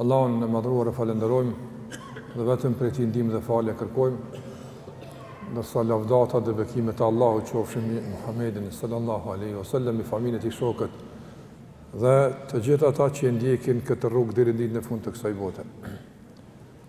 Allahun e Madhëruar e falënderojmë dhe vetëm prej Tij ndihmë dhe falje kërkojmë, ndërsa lavdatat dhe bekimet e Allahut qofshin mbi Muhamedin sallallahu alaihi wasallam, mbi familjen e tij, shokët dhe të gjithë ata që e ndjekin këtë rrugë deri në ditën e fundit të kësaj bote.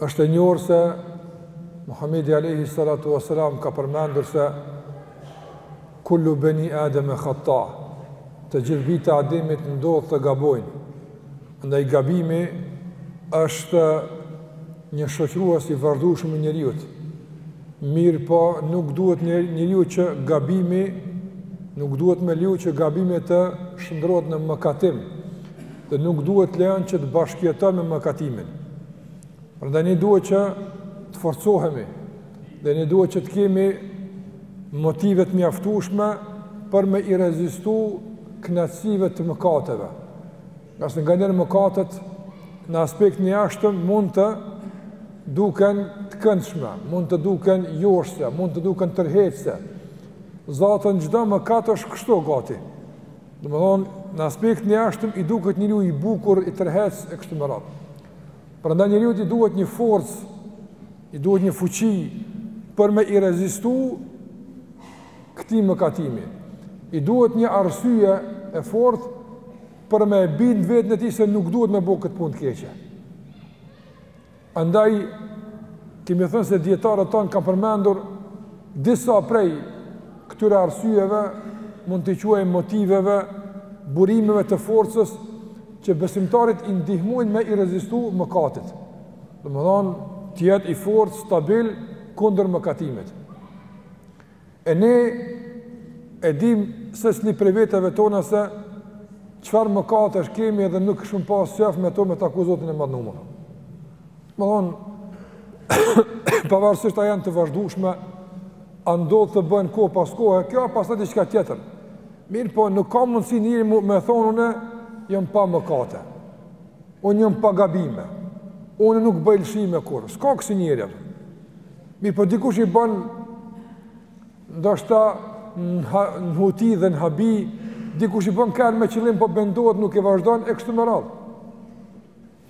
Është e njohur se Muhamedi alayhi salatu wasalam ka përmendur se kullu bani adam khatta. Të gjithë bijtë e Ademit ndodh të gabojnë. Andaj gabimi është një shoqërues i vazhdueshëm i njeriut. Mirëpo, nuk duhet njeriu që gabimi nuk duhet me leju që gabimi të shndrohet në mëkatim. dhe nuk duhet të lejon që të bashkëjeton me mëkatimin. Prandaj ne duhet që të forcohemi dhe ne duhet që të kemi motive të mjaftueshme për me i rezistu kënaqësive të mëkateve. Ngase nganjëherë mëkatet në aspektin e jashtëm mund të duken të këndshme, mund të duken joshëse, mund të duken tërheqëse. Zaten çdo mëkat është kështu gati. Domethënë, në aspektin e jashtëm i duket njeriut i bukur, e tërheq, e kështu me radhë. Prandaj njeriut i duhet një forcë, i duhet një fuqi për me i rezistu këtij mëkatimi. I duhet një arsye e fortë për me e bind veten e tij se nuk duhet me bo këtë punë të keqe. Andaj, kemi thënë se dijetarët tanë kanë përmendur disa prej këtyre arsyeve, mund t'i quajmë motiveve, burimeve të forcës, që besimtarit i ndihmojnë me i rezistu mëkatit. Domethënë, të jetë i fortë, stabil, kundër mëkatimit. E ne e dim secili prej veteve tona se çfarë mëkatesh kemi edhe nuk kishim pas qejf me to me e taku Zotin e madhërum. Domethënë, pavarësisht a janë të vazhdushme, a ndodh të bëhen kohë pas kohë, kjo është pastaj diçka tjetër. Mirëpo, nuk ka mundësi njeriu me thënë unë, jam pa mëkate, unë jam pa gabime, unë nuk bëj lëshime kurrë, s'ka kësi njeri, Mirëpo dikush i bën ndoshta në huti dhe në habi, dikush i bën kërë me qëllim po pendohet nuk e vazhdon e kështu me radhë.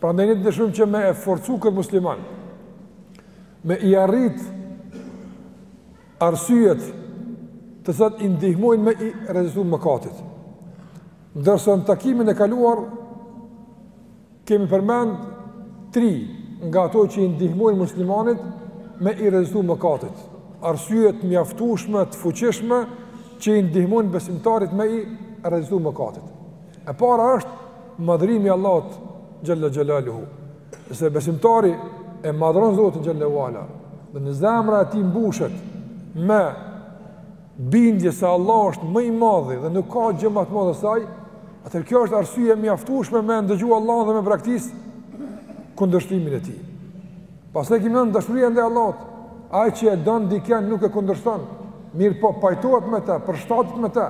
Prandaj ne dëshirojmë që me e forcu këtë musliman, me i arrit arsyet të cilat i ndihmojnë me i rezistu mëkatit. Ndërsa në takimin e kaluar, Kemi përmend tri nga ato që i ndihmojnë muslimanit me i rezistu mëkatit. Arsye të mjaftushme, të fuqishme, që i ndihmojnë besimtarit me i rezistu mëkatit. E para është madhërimi i Allahut Xhel-le Xhelaluhu. Nëse besimtari e madhëron Zotin Xhel-le ue Ala, dhe zemra e tij mbushet me bindje se Allah është më i madhi dhe nuk ka gjë më të madhe se ai, atëherë kjo është arsye e mjaftueshme me e ndëgju Allahun dhe me braktis kundërshtimin e tij. Pastaj kemi thënë dashuria ndaj Allahut, ai që e don dikën nuk e kundërshton, mirëpo pajtohet me të, përshtatet me të.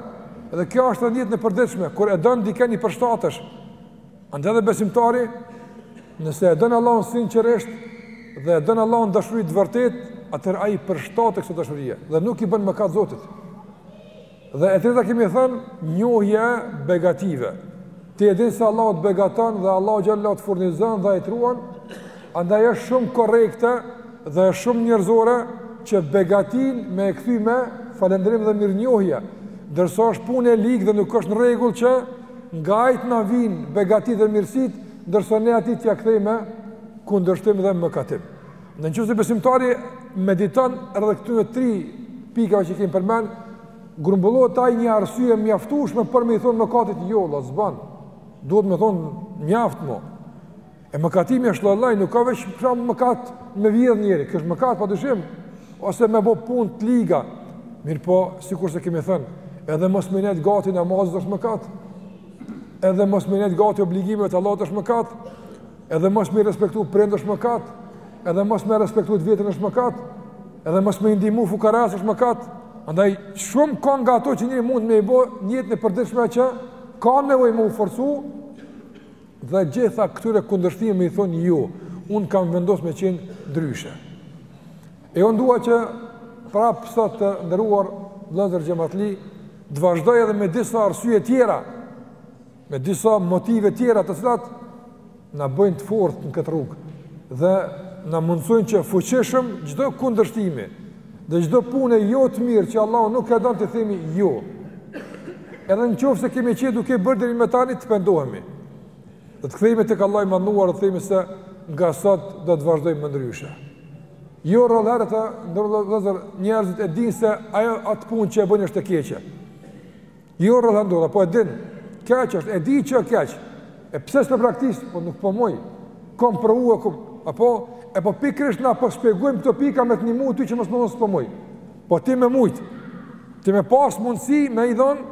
Dhe kjo është në jetë e përditshme, kur e don dikën i përshtatesh. Andaj edhe besimtari, nëse e don Allahun sinqerisht dhe e don Allahun dashuri të vërtetë, atëherë ai i përshtatet kësaj dashurije dhe nuk i bën mëkat Zotit. Dhe e treta kemi thënë, njohja e begative. Ti e din se Allahu të begaton dhe Allahu Xhel-le të furnizon dhe ai të ruan, andaj është shumë korrekte dhe është shumë njerëzore që begatinë me e kthy me falënderim dhe mirënjohje, ndërsa është punë e ligë dhe nuk është në rregull që nga ai të na vijnë begatitë dhe mirësitë, ndërsa ne atij t'ia kthejmë me kundërshtim dhe mëkatim. Në qoftë se besimtari mediton rreth këtyre tri pikave që i kemi përmend, grumbullohet te ai një arsye e mjaftushme për me i thonë mëkatit jo, lazëm, duhet me thonë mjaft mo. E mëkatimi vëllezër, nuk ka veç për shembull mëkat me vjedh njeri, që është mëkat pa dyshim, ose me bo punë të liga, mirëpo, sikurse kemi thënë, edhe mos me i nejtë gati namazit është mëkat, edhe mos me i nejtë gati obligimeve të Allahut është mëkat, edhe mos me i respektu prindët është mëkat, edhe mos me respektu të vjetrin është mëkat, edhe mos me i ndihmu fukarasë është mëkat, andaj shumë ka nga ato që njeri mund me i bo në jetën e përditshme që ka nevojë me u forcu, Dhe gjitha këtyre kundërshtimeve me i thonë jo, unë kam vendosë me qenë ndryshe. E unë dua që prapë sot të nderuar vëllezër xhematli, të vazhdoj edhe me disa arsye tjera, me disa motive tjera të cilat na bëjnë të fortë në këtë rrugë dhe na mundësojnë që fuqishëm çdo kundërshtimi, Dhe çdo punë jo të mirë që Allahu nuk e don t'i themi jo. Edhe në qoftë se kemi qenë duke i bërë deri më tani të pendohemi. Dhe të kthehemi tek Allahu i madhëruar dhe të themi se nga sot do të vazhdojmë më ndryshe. Jo rrallëherë vëllezër njerëzit e dinë se ajo atë punë që e bëjnë është e keqe. Jo rrallë të nderuar, po e din, keq është, e di që e keq, e pse s'pe braktis, po nuk po muj, kom provu e kom, apo, e po pikërisht na po shpjegojmë këto pika me të ndihmu ty që mos me thënë s'po muj, po ti me mujtë, ti me pas mundësi me i dhënë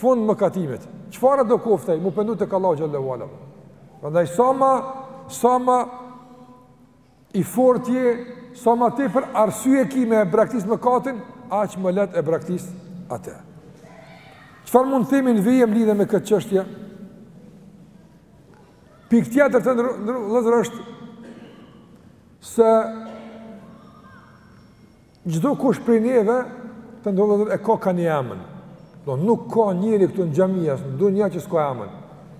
fund mëkatimit, çfarëdo koftë ai, m'u pendu tek Allahu xhele ue ala, prandaj sa ma, sa ma, I fortë je, sa ma tepër arsye ki me e braktis mëkatin, aq më lehtë e braktis atë. Çfarë mund të themi në vijim lidhur me këtë çështje? Pikë tjetër të nderuar vëllezër është se Çdo kush prej neve të nderuar e ka ka një emër. Do nuk ka njeri këtu në xhami as në dunja që s'ka emër.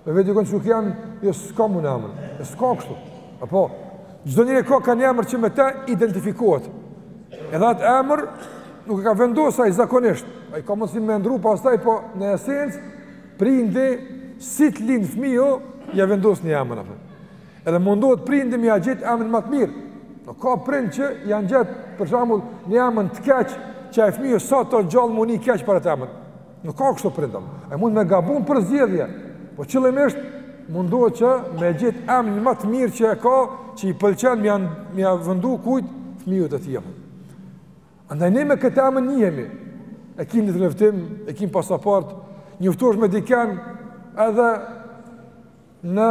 Me vetë dikon që janë, jo s'kam un emër. E s'ka kështu. Apo çdo njeri ka ka një emër që me të identifikohet. Edhe atë emër nuk e ka vendos ai zakonisht. Ai ka mundësi me ndrru pastaj po në esencë prindi si të lind fëmiu ja vendos një emër apo. Edhe mundohet prindi me ia gjet emrin më të mirë. Nuk ka prind që ja ngjet për shembull një emër të keq që ai fëmijë sa t'o gjallë m'u ni keq për atë emër. Nuk ka kështu prindër. E mund me gabu në përzgjedhje. Po qëllimisht mundohet që me gjet emrin më të mirë që e ka, që i pëlqen me ia, me ia vëndu kujt fëmijët e tij. Andaj ne me këtë emër njihemi. E kim në letërnjoftim, e kim pasaportë, njoftohesh me dikën edhe Në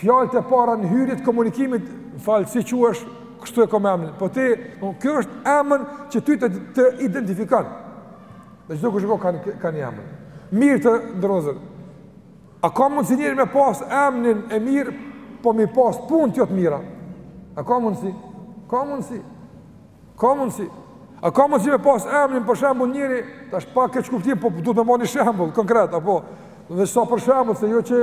fjalët e para në hyrje të komunikimit, m'fal si quhesh, kështu e kam emrin. Po ti, po ky është emër që ty të, të identifikon. Dhe çdo kush e ka ka një emër. Mirë të nderuar vëllezër. A ka mundsi njeri me pas emrin e mirë, po mi pas punët jo të mira? A ka mundsi? Ka mundsi. Ka mundësi. A ka mundësi me pas emrin për shembull njeri, tash pa keq kuptim, po duhet me marrë ni shembull konkret apo dhe sa për shembull se jo që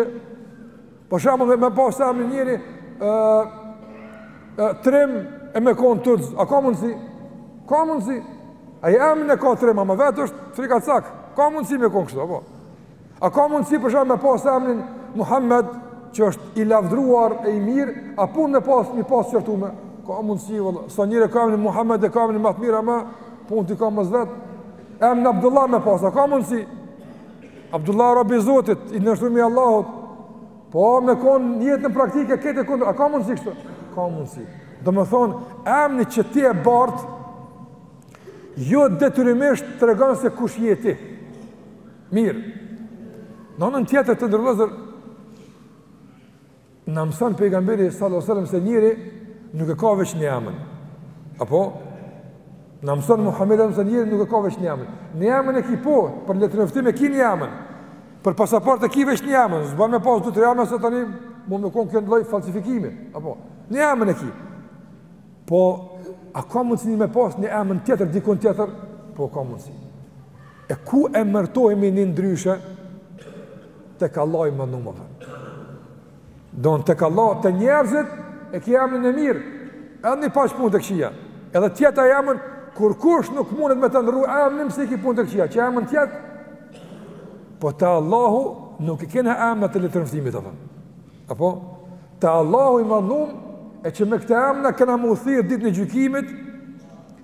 për shembull me pas emrin njeri ë uh, trim e me kon tuc, a ka mundësi? Ka mundësi. Ai emrin e ka trim, ama vetë është frikacak. Ka mundësi me kon kështu apo? A ka mundësi për shembull me pas emrin Muhammed, që është i lavdruar e i mirë, a punë me pas, mi pas qortume? Ka mundësi valla. Sa njeri e ka emrin Muhammed e ka emrin më të mirë ama punët i ka mos vet. Emrin Abdullah me pas, a ka mundësi? Abdullah rob i Zotit, i nënshtrum i Allahut, po me konë në jetë në praktikë, krejt e kundërt, a ka mundësi kështu? Ka mundësi. Domethonë, emni që ti e bart, jo detyrimisht tregon se kush je ti. Mirë, në anën tjetër të nderuar vëllezër, na mëson pejgamberi sallallahu sallam se njeri nuk e ka veç një emën. Apo? Na mëson Muhammedi se njeri nuk e ka veç një emën. Një emën e ki po, për letërnjoftim e ki një emën. Për pasaportë e ki veç një emën. S'ban me pas dy-tre emna se tani mun me konë kjo një lloj falsifikimi. Apo? Një emën e ki. Po, a ka mundësi njeri me pas një emën tjetër, dikun tjetër? Po, ka mundësi. E ku emërtohemi ne ndryshe, tek Allahu i madhnum, do në tek Allahu, te njerëzit e ki emnin e mirë, edhe n'i paç punët e këqija, edhe qeta emën kurkush nuk mundet me ta ndrru emnin pse i ki punët e këqija, qe emën tjetër, po te Allahu nuk i kena emnat e letërnjoftimit, të thëmë. Apo, te Allahu i madhnum, e që me këta emna kena m'u thirr ditën e gjykimit,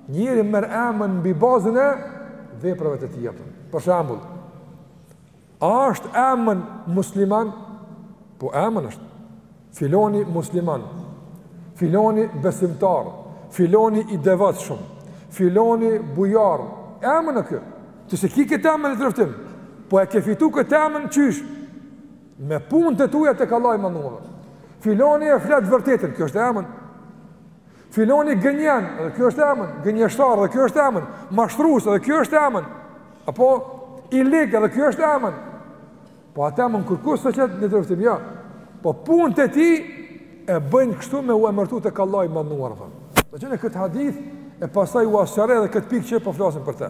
njeri merr emën mbi bazën e veprave të tija. Për shambull, a është emën musliman? Po emën është. Filoni musliman, filoni besimtar, filoni i devotshëm, filoni bujar, emën a kjo. Ti s'e ki këtë emën në letërnjoftim, po e ke fitu këtë emën qysh, Me punët e tuja tek Allahu i madhnuar. Filoni e flet vërtetën, kjo është emën. Filoni gënjen, edhe kjo është emën. Gënjeshtar, edhe kjo është emën. Mashtrues, edhe kjo është emën. Apo, i lig, edhe kjo është emën. Po atë emën kurkush s'ta qet në letërnjoftim, jo. Po punët e tij e bëjnë kështu me u emërtu tek Allahu i madhnuar. Dhe qe në këtë hadith e pastaj ua sqaroj edhe këtë pikë që po flasim për te.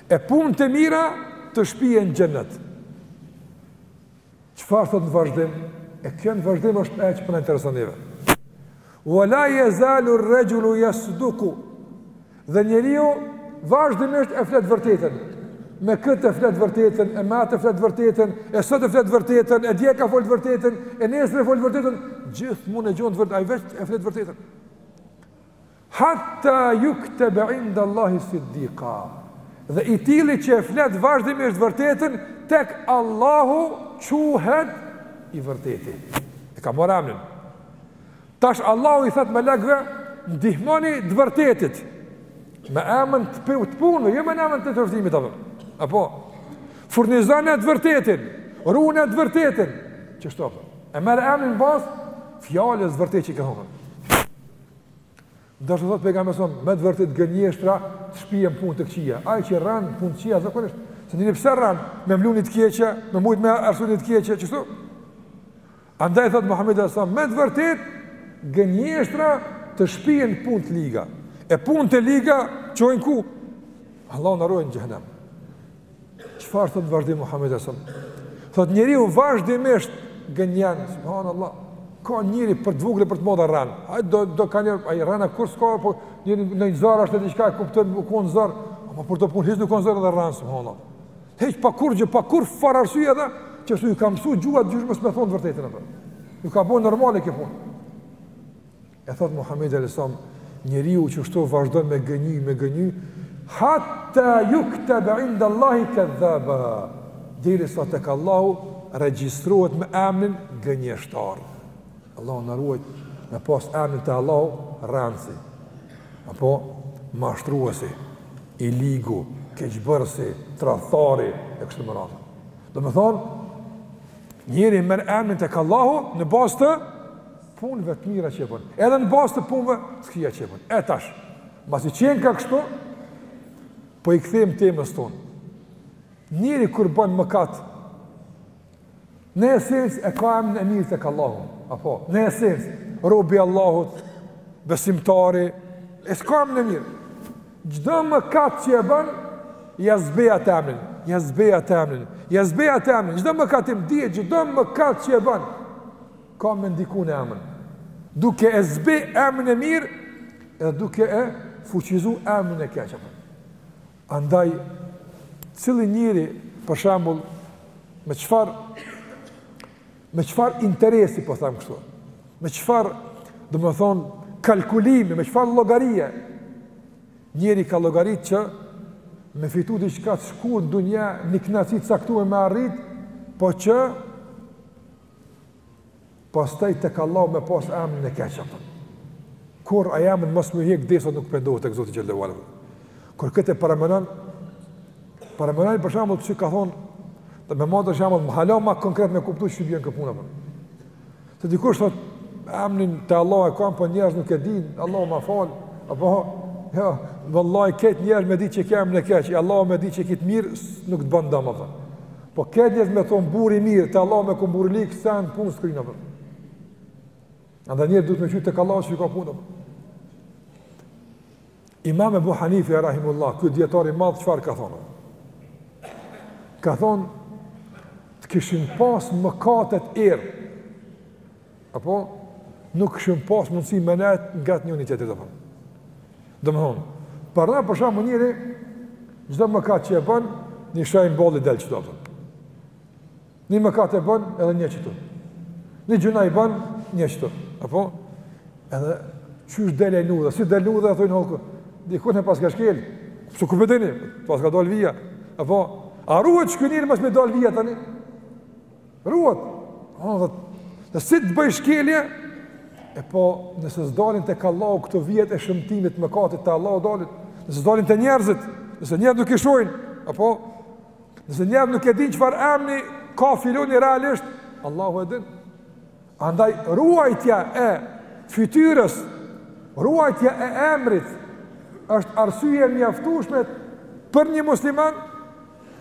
E punët e mira të shpijnë në xhennet. Çfarë thot në vazhdim? E kjo në vazhdim është ajo që po na intereson neve. Wa la jezalu rexhulu jasduku. Dhe njeriu vazhdimisht e flet vërtetën. Me këtë e flet vërtetën, e me atë e flet vërtetën, e sot e flet vërtetën, e dje ka folë vërtetën, e nesër e fol vërtetën, gjithmonë e gjonë të vërtetën, ai veç e flet vërtetën. Hatta yukteb inda Allahi siddiqa. Dhe i tilli që e flet vazhdimisht vërtetën tek Allahu quhet i vërteti. E ka marrë emrin. Tash Allahu i thot melekëve, ndihmoni të vërtetit me emën të pe të punës, jo me emën të letërnjoftimit apo. Apo furnizone të vërtetin, rune të vërtetin, qështu. E merr emrin pas fjalës t'vërtetë që ka thënë. Do të thotë pejgamberi alejhi selam, me të vërtet gënjeshtra të shpie në punë të këqija. Ai që rren punë të këqija zakonisht, se njeri pse rren, me mlu ni të keqe, me mujt me arsy ni të keqe, qështu. Andaj thot Muhamedi alejhi selam, me të vërtet gënjeshtra të shpie në punë të liga. E punët e liga çojnë ku? Allahu na ruaj në xhehenem. Çfarë thotë vazhdim Muhamedi sa? Thot njeriu vazhdimisht gënjen, subhanallah. Ka njeri për të vogël për të madhe rren. Ai do do ka një ai rren kur s'ka po një në një zor është diçka e kupton nuk ka zor, apo për të punë hiç nuk ka zor edhe rren subhanallah. Hiç pa kurrgjë, pa kurrfar arsye edhe që s'u ka mësuar gjuha dikush me thonë të vërtetën apo. Iu ka bënë normale kjo punë. E thotë Muhamedi alejhi selam, njeriu që ashtu vazhdon me gënjy, me gënjy, hatta yuktaba inda Allahi kadhaba. Derisa tek Allahu regjistrohet me emrin gënjeshtar. Allahu na ruajt me pas emrin te Allahu rrenësi. Apo mashtruesi, i ligu, keqbërësi, tradhtari e kështu me radhë. Domethonë njeri merr emrin tek Allahu në bazë të punëve të mira që bën. Edhe në bazë të punëve të këqija që bën. E tash, masi qenka kështu, po i kthejmë temës tonë. Njeri kur bën mëkat, në esencë e ka emrin e mirë tek Allahu, apo në esencë robi i Allahut, besimtari, e ka emrin e mirë. Çdo mëkat që e bën, ja zbejat emrin, ja zbejat emrin, ja zbejat emrin, çdo mëkat im dihet, çdo mëkat që e bën, ka me ndiku në emrin. Duke e zbe emrin e mirë, edhe duke e fuqizu emrin e keq. Andaj, cili njeri, për shembull, me çfar, me çfar interesi, po them kështu, me çfar, domethonë, kalkulimi, me çfar llogarie, njeri ka llogari që me fitu diçka të shkurt në dunja, një knaqsi t'caktume me arrit, po që Pastaj tek Allahu me pas emrin e keq apo. Kurrë ai emën mos me u hjek derisa nuk pendohet tek Zoti xhele ue ala. Kur këtë paramenon paramenon për shembull çka ka thon të më mot është më hala ma konkret me kuptu qysh vjen kjo puna apo. Se dikush thot emrin te Allahu e kam po njerëz nuk e din, Allahu më fal apo jo, vallahi krejt njerëz me di që ke emën të keq, Allahu me di që ke t'mirë nuk të bën dëm apo. Po krejt njerëz me thonë burr i mirë, te Allahu me konë burr i lig, sen punë s'ke kry, apo. Andaj njeri duhet me kqyr tek Allahu qysh ka punë, për. Imam Ebu Hanife, rahimehullah, ky dijetar i madh, çfar ka thonë? Ka thonë, të kishin pasë mëkatet erë, Apo, nuk kishim pas mundësi me nejt ngat njëni-tjetrit. Domethënë, paramendo për shembull njeri, çdo mëkat që e bën, një shenjë n'ball i del qetu. Një mëkat e bën, edhe një qetu. Një gjynah e bën, një qetu. Apo, edhe, qysh del n'udhë, si del n'udhë, e thojnë hokë, dikun paska shkelë, pësë ku pëtëni, paska dalë vija. Apo, a ruhet që njeri mos me dalë vija tani? Ruhet. Ëh, si të bëj shkelje? E po, nëse s'dalin tek Allahu këto vijet e shëmtimit mëkatit te Allahu dalin, nëse s'dalin te njerëzit, nëse njerëzt nuk i shohin, apo nëse njerëzt nuk e dinë çfarë emni ka filani realisht, Allahu e din. Andaj, ruajtja e fytyrës, ruajtja e emrit, është arsye e mjaftueshme për një musliman,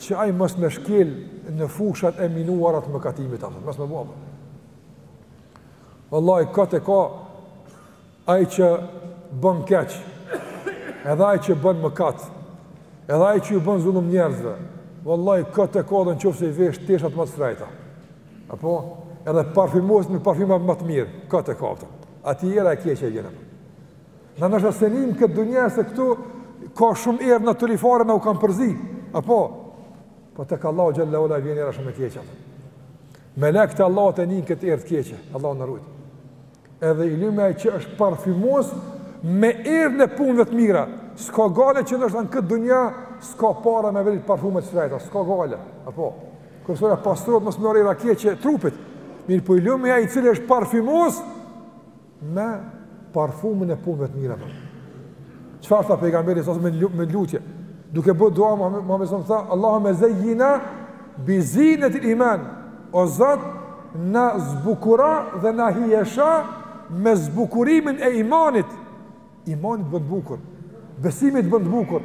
që ai mos me shkel në fushat e minuara të mëkatimit apo mos me bë. Wallahi kot e ka ai që bën keq. Edhe ai që bën mëkat. Edhe ai që ju bën zullum njerëzve. Wallahi kot e ka edhe n'qoftë se i vesh teshat më të shtrejta. Apo edhe parfumoset me parfuma më të mirë kot e ka. Atij era e keqe i vjen. Na ndoshta s'e ndijmë n'këtë dunja se këtu ka shumë erëra turlifare, u kanë përzi. Apo? Po tek Allahu xhele ue ala vjen era shumë e keqe. Melekët e Allahut e ndijnë këtë erë të keqe. Allahu na rujtë. Edhe i lumi ai që është parfumos me erën e punëve të mira. S'ka gajle që ndoshta në këtë dunja, s'ka para me ble parfume të shtrejta. S'ka gajle. Apo? Kryesore pastrohet mos me ardh era e keqe trupit. Mirëpo i lumi ai i cili është parfumos Me parfumin e punëve të mira. Çfarë tha pejgamberi a.s. në lutje, duke bë dua Muhamedi a.s. tha Allahumme zejjina bi zinetil iman. O Zot, na zbukuro dhe na hijesho me zbukurimin e imanit. Imani të bën të bukur. Besimi të bën të bukur.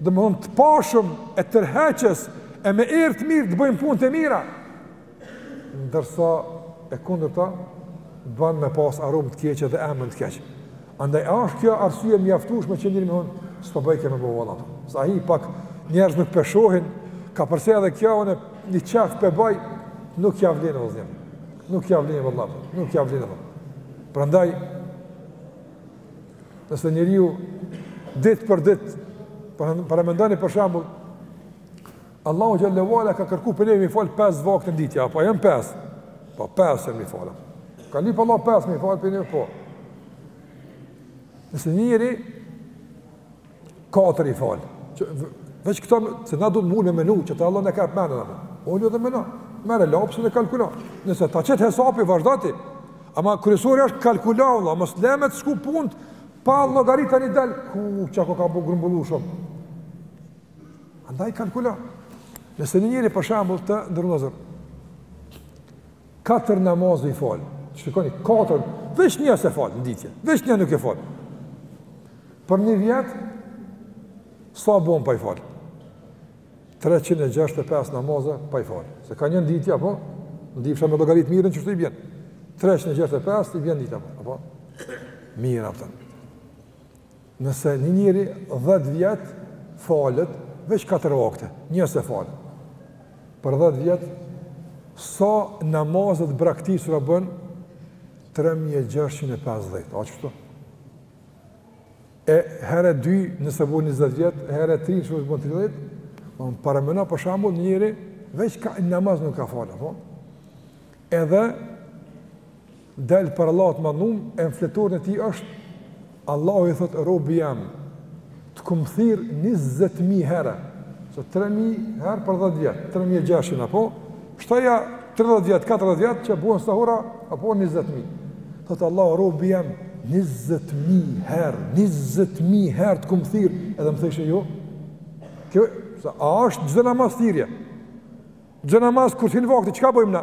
Domthon të pashëm e tërheqës e me erë të mirë të bëjnë punët e mira. ndërsa e kundërta të bën me pas aromë të keqe dhe emër të keq. Andaj a është kjo arsye e mjaftueshme që njeri me thon? S'po bëj keq me bë vallah. Sado pak njerëz nuk pe shohin, ka përse edhe kjo unë një çast pe bëj, nuk ja vlen vëllazë. Nuk ja vlen valla, nuk ja vlen. Prandaj nëse njeriu ditë për ditë paramendoni për shembull Allahu xhelle ue ala ka kërku për ne mi fal pesë vakte në ditë, apo janë pesë? Po pesë mi fal. Ka lip Allah pesë mi fal për ne po. Nëse njëri katër i fal. Që veç këto se na duhet mirë me menu që te Allahu na ka mendën apo. Ulu dhe meno. Merre lapsin e kalkulo. Nëse ta qet hesapi vazhdo ti. Ama kryesorja është kalkulo valla, mos le me t'shku punt pa llogaritën i dal ku çako ka bu grumbullushëm. Andaj kalkulo. Nëse një njeri për shembull të nderuar vëllezër, katër namaze i fal, shikoni katër, veç një s'e fal, në ditë, veç një nuk e fal. Për një vjet, sa bon pa i fal? 365 namaze pa i fal. Se ka një në ditë, apo? Në ditë, me llogarit mirë qështu i bjen. 365 i bjen ditë, apo? Mirë, a kupton. Nëse një njeri dhjetë vjet falet veç katër vakte, një s'e falet. Për dhjetë vjet sa namaze të braktisura bën? tre mijë e gjashtëqind e pesëdhjetë, a qështu? E herë dy, nëse bën njëzet vjet, e herë tri, nëse bën tridhjetë, domethonë parameno për shembull një njeri veç ni namaz nuk ka fal, apo? Edhe Del para Allahut të Madhërum e në fletoren e tij është Allahu i thotë robi jem të kam thirr 20000 herë, se 3000 herë për 10 vjet, 3600 apo shtoja 30 vjet, 40 vjet që bën sahura apo 20000. Thotë Allahu robi jem 20000 herë, 20000 herë të kam thirr edhe më thojshe jo. Kjo se a është çdo namaz thirrje? Çdo namaz kur hin vakti çka bojmë na?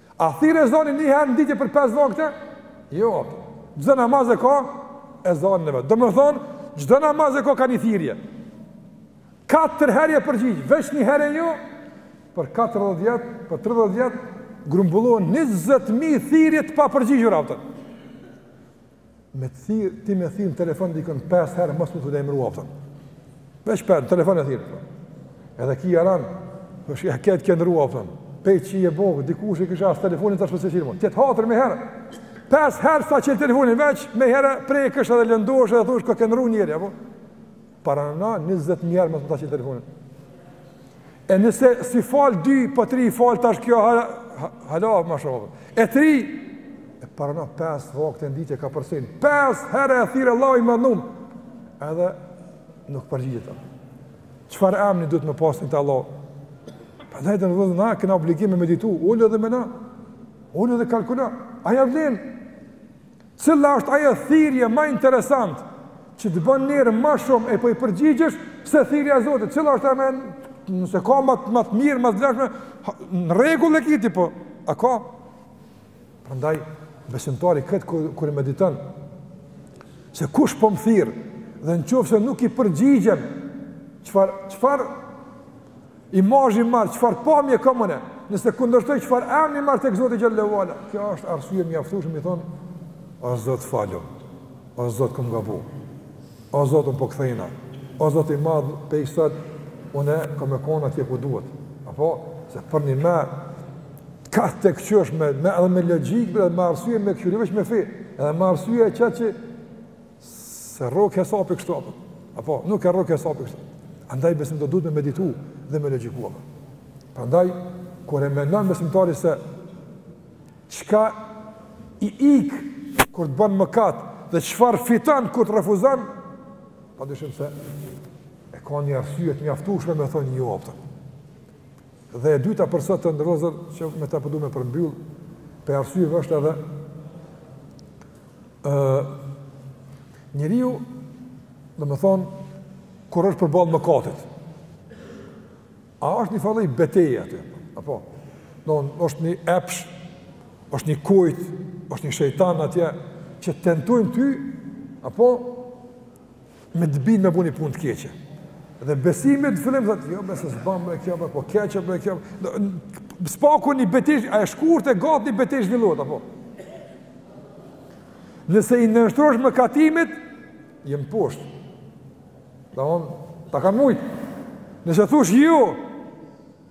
A thirr ezani një herë në ditë për pesë vakte? Jo. Çdo namaz e ka ezanin e vet. Domethonë, çdo namaz e ka ka një thirrje. Katër herë je përgjigj, veç një herë jo. Për 40 vjet, për 30 vjet grumbullohen 20000 thirrje të papërgjigjura a kupton. me të thirr, ti me thirr në telefon dikon 5 herë, mos m'u lajmëru, a kupton. Veç për në telefon e thirr, a kupton. Edhe ky jaran, a kupton, çka ka këtë kënë rua, a kupton. Pej që i e bogë, dikush e kësha asë telefonit të shpëse firma. T'jet hatër meniherë. 5 herë s'ta çel telefonin veç, meniherë prekesh dhe lëndohesh edhe thush ka kënë rua njeri, apo? Parameno, njëzet mijë herë mos me ta çel telefonin. E nëse s'i fal dy, pa po tri i fal, tash kjo hala, hala, ma shumë. E tri, e parameno pesë vakte n'ditë e ka përsin. Pesë herë e thirr Allahu i Madhnum. Edhe nuk përgjigjet. Çfarë emni duhet me pas ai te Allahu? Prandaj na, kena obligim me meditu, ulu dhe meno, ulu dhe kalkulo, a ja vlen. Cila është ajo thirrje ma interesant që të bon njeri ma shumë e po i përgjigjesh se thirrja e Zotit? Cila është ajo ma nëse ka ma ma të mirë, ma të vlefshme, në rregull e kiti po. A ka? Prandaj besimtari kët kur, kur e mediton se kush po më thirr dhe në qoftë se nuk i përgjigjem çfar çfar Imazhi marr çfarë pamje kam unë? Nëse kundërshtoj çfarë emri marr tek Zoti xhelle ve ala, kjo është arsye mjaftueshme me thonë, o Zot falëm. O Zot kom gabu. O Zot un po kthehna. O Zot i madh, prej sot unë kam me konë atje ku duhet. Apo se për një mëkat të kqyrsh me me edhe me logjikë dhe me arsye me kqyr veç me fe. Edhe me arsye e çat që S'e rrok hesapi kështu apo. Apo nuk e rrok hesapi kështu. Andaj besimtari duhet me meditu dhe me logjikua. Prandaj kur e mendon besimtari se çka i ik kur të bon mëkat dhe çfarë fiton kur të refuzon, padyshim se e ka një arsye të mjaftueshme me thonë jo atë. Dhe e dyta për sot të nderuar që me ta po du me përmbyll, prej arsyeve është edhe Ë njeriu, domethonë, kur është përballë mëkatit. A është një far lloj beteje aty? Apo dmth është një epsh, është një kujt, është një shejtan atje që tentojnë ty apo me të bind me bo një pun të keqe. Dhe besimi në fillim thotë, jo besa s'bahet ma kjo, po keqe ma kjo. S'paku një betejë, a e shkurt e gatë një betejë zhvillohet, apo. Nëse i nënshtrohesh mëkatimit, je mposht. Dmth, të ka mujtë. Nëse thush jo, jo,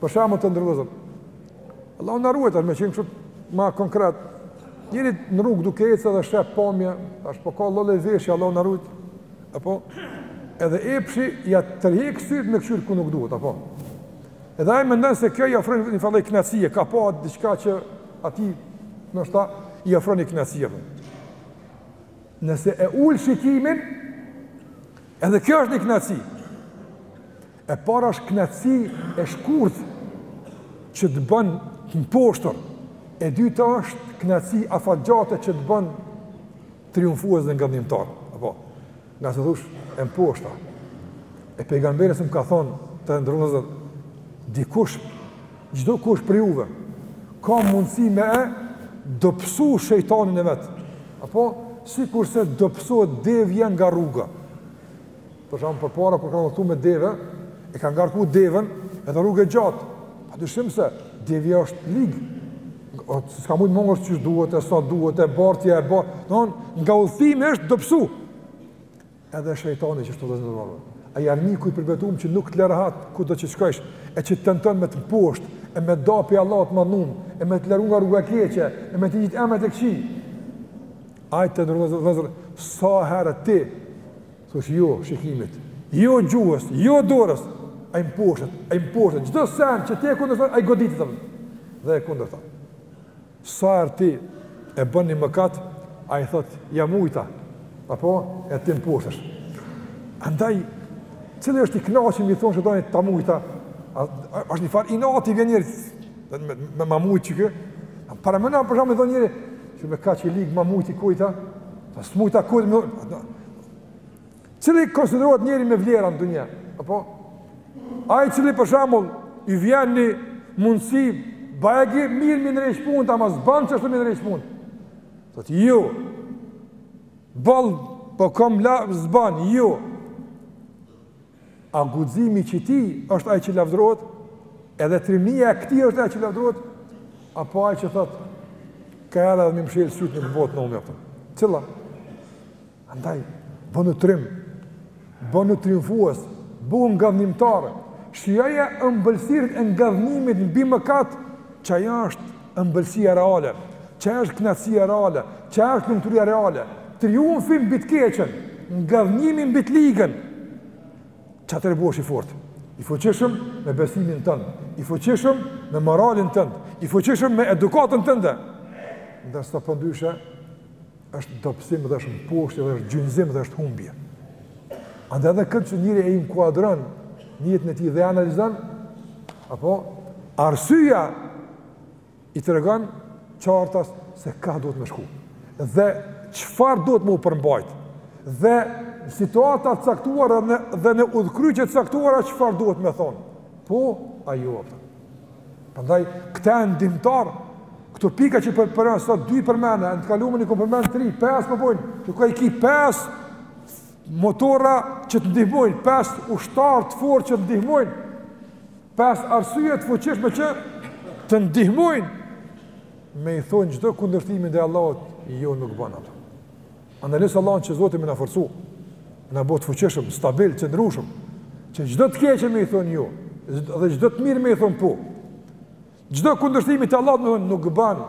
Për shembull të nderuar. Allahu na ruajtë me qenë kështu ma konkret. Njeri në rrugë duke ecë dhe shef pamje, tash po ka lloje veshje, Allahu na ruajtë. Apo edhe epshi ja tërheq sytë me kqyr ku nuk duhet, apo. Edhe ai mendon se kjo i ofron një far lloj knaqsie, ka pa diçka që atij ndoshta i ofron një knaqsi. Nëse e ul shikimin, edhe kjo është një knaqsi. E para është knaqësi e shkurt që të bën të mposhtur. E dyta është knaqësi afatgjate që të bën triumfues dhe ngadhnjimtar. Apo, ngase thush, e mposhta. E pejgamberi a.s. ka thonë, të nderuar, dikush, çdokush prej juve, ka mundësi me e dobsu shejtanin e vet. Apo, sikurse dobsohet devja nga rruga. Për shembull përpara kur kanë udhëtu me deve, e kanë ngarku devën, edhe rruga e gjatë. Pa dyshim se devja është lig. O s'ka mund m'u ngop si duhet, sa duhet, e bartja e bart. Don nga udhëtimi është dobësu. Edhe shejtani kështu dobësohet. Ai armiku i përbetum që nuk të le rahat kudo që shkojsh, e që tenton me të mposhtë, e me da pi Allahut më num, e me të largu nga rruga e keqe, e me të gjithë emrat e këqij. Ai të nderum vëllezër, sa herë ti Thush jo shikimit, jo gjuhës, jo dorës, ai mposhtet, ai mposhtet, çdo send që ti e kundërshton, ai goditet dhe e kundërta. Sa herë ti e bën një mëkat, ai thot, ja mujta, apo e ti mposhtesh. Andaj, cili është i knaqëm me i thonë që dojnë ta mujta, a, a, është një farë inati i vjen njeri, me, me, me ma mujt qiky, paramendo për shembull i thonë njeri, që me ka që i ligë ma mujt i kujta, Po s'mund ta kujt më. Cili konsiderohet njeri me vlera në dunja, apo? Ai i cili për shembull i vjen një mundësi bajagi mirë me ndreq punë, ama s'bën qashtu me ndreq punë. Po thotë jo. Boll, po kom la s'bën jo. A guximi i qëtij është ai që lavdërohet? Edhe trimnia e këtij është ai që lavdërohet? Apo ai që thotë ka edhe m'i mshel sytë në botë në unë Cila? Andaj bënu trim, bënu triumfues, bënu ngadhnimtar. Shijoja ëmbëlsirën e ngadhnimit mbi mëkat, qajo është ëmbëlsia reale, qajo është kënaqësia reale, qajo është lumturia reale, triumfi mbi të keqen, ngadhnimi mbi të ligën. Qatëherë bohesh i fort, i fuqishëm me besimin tënd, i fuqishëm me moralin tënd, i fuqishëm me edukatën tënde. Ndërsa përndryshe është dobësim dhe është mposhtje dhe është gjunjëzim dhe është humbje. Andaj edhe këtë që njeri e inkuadron në jetën e tij dhe e analizon, apo arsyja i tregon qartas se ka duhet me shku dhe çfarë duhet m'u përmbajt në situata t'caktuara dhe në, dhe në udhëkryqe t'caktuara çfarë duhet me thonë po, a jo, Prandaj këta janë ndihmtar. Këto pika që po përmend sot dy përmenda, në të kaluarën i kom përmend 3, 5 po bohen. Ju ka i ki 5 motora që të ndihmojnë, 5 ushtar të fortë që të ndihmojnë. 5 arsye të fuqishme që të ndihmojnë me i thonë çdo kundërshtimi ndaj Allahut, jo nuk bën ato. Andaj lusim Allahun që Zoti me na forcu, me na bo t'fuqishëm, stabil, qëndrueshëm, që çdo të keqe me i thonë jo, dhe çdo të mirë me i thonë po, çdo kundërshtimi të Allahut me thonë nuk ban,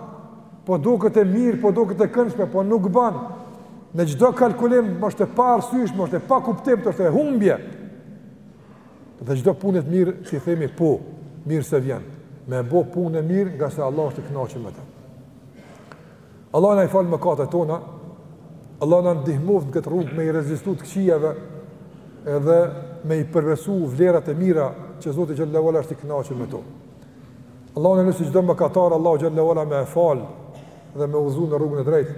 po doket e mirë, po doket e këndshme, po nuk ban, në çdo kalkulim është e paarsyeshme, është e pakuptimtë, është humbje, dhe çdo pune t'mirë që t'i themi po, mirë se vjen, me bo punë t'mirë ngase Allahu është i knaqun me të. Allahu na i faltë mëkatet tona. Allahu na ndihmoftë në këtë rrugë me i rezistu të këqijave edhe me i përvetësu vlerat e mira që Zoti xhelle ue ala është i kënaqur me to. Allahun e lusim çdo mëkatar, Allahu xhelle ue ala me e fal dhe me udhëzu në rrugën e drejtë.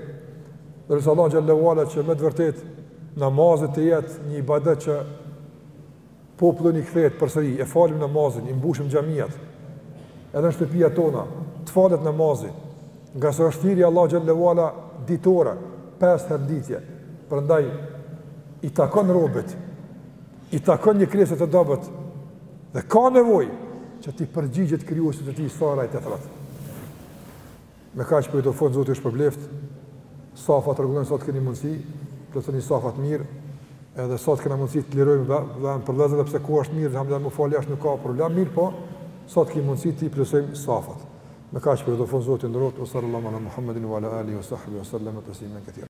E lusim Allahun xhelle ue ala që me të vërtetë namazi të jetë një ibadet që Popullit i kthehet përsëri, e falim namazin, i mbushim xhamiat. Edhe në shtëpiat tona, të falet namazi. Ngase është thirrje e Allahut xhelle ue ala ditore, pesë herë n'ditë. Prandaj i takon robit, i takon një krijese të dobët dhe ka nevojë që t'i përgjigjet krijuesit të tij sa herë ta thrret. Me kaq po e përfundoj Zoti ju shpërbleftë. Safat rregulloni sot keni mundësi, plotësoni safat mirë. Edhe sot kena mundësi të lirojmë vend për vllezër edhe pse koha është mirë, alhamdulillah me u fal jashtë nuk ka problem mirë, po sot kemi mundësi t'i plotësojmë safat. Me kaq po e përfundoj Zoti ju nderoftë, wa sallallahu ala Muhammedin wa ala alihi wa sahbihi wa sallam.